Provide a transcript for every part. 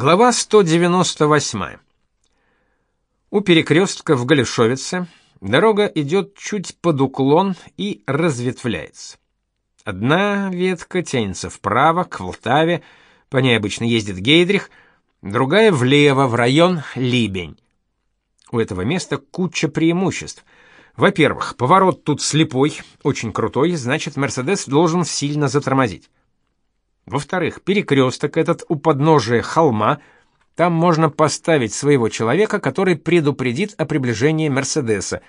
Глава 198. У перекрестка в Голешовице дорога идет чуть под уклон и разветвляется. Одна ветка тянется вправо, к Волтаве, по ней обычно ездит Гейдрих, другая влево, в район Либень. У этого места куча преимуществ. Во-первых, поворот тут слепой, очень крутой, значит, Мерседес должен сильно затормозить. Во-вторых, перекресток этот у подножия холма, там можно поставить своего человека, который предупредит о приближении Мерседеса.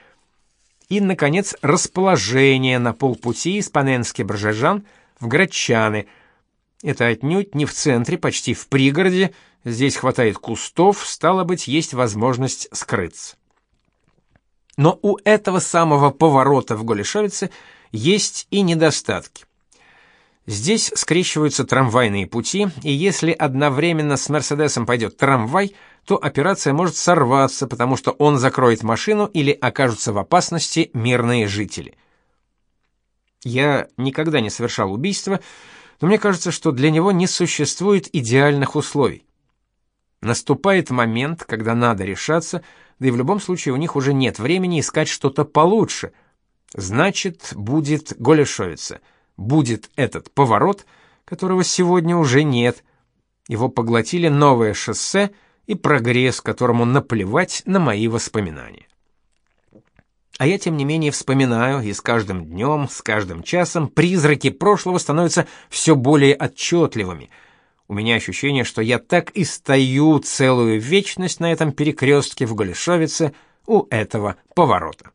И, наконец, расположение на полпути из Паненски-Бржежан в Грачаны. Это отнюдь не в центре, почти в пригороде, здесь хватает кустов, стало быть, есть возможность скрыться. Но у этого самого поворота в Голешовице есть и недостатки. Здесь скрещиваются трамвайные пути, и если одновременно с Мерседесом пойдет трамвай, то операция может сорваться, потому что он закроет машину или окажутся в опасности мирные жители. Я никогда не совершал убийства, но мне кажется, что для него не существует идеальных условий. Наступает момент, когда надо решаться, да и в любом случае у них уже нет времени искать что-то получше. Значит, будет Голешовица — будет этот поворот, которого сегодня уже нет. Его поглотили новое шоссе и прогресс, которому наплевать на мои воспоминания. А я, тем не менее, вспоминаю, и с каждым днем, с каждым часом призраки прошлого становятся все более отчетливыми. У меня ощущение, что я так и стою целую вечность на этом перекрестке в Голешовице у этого поворота.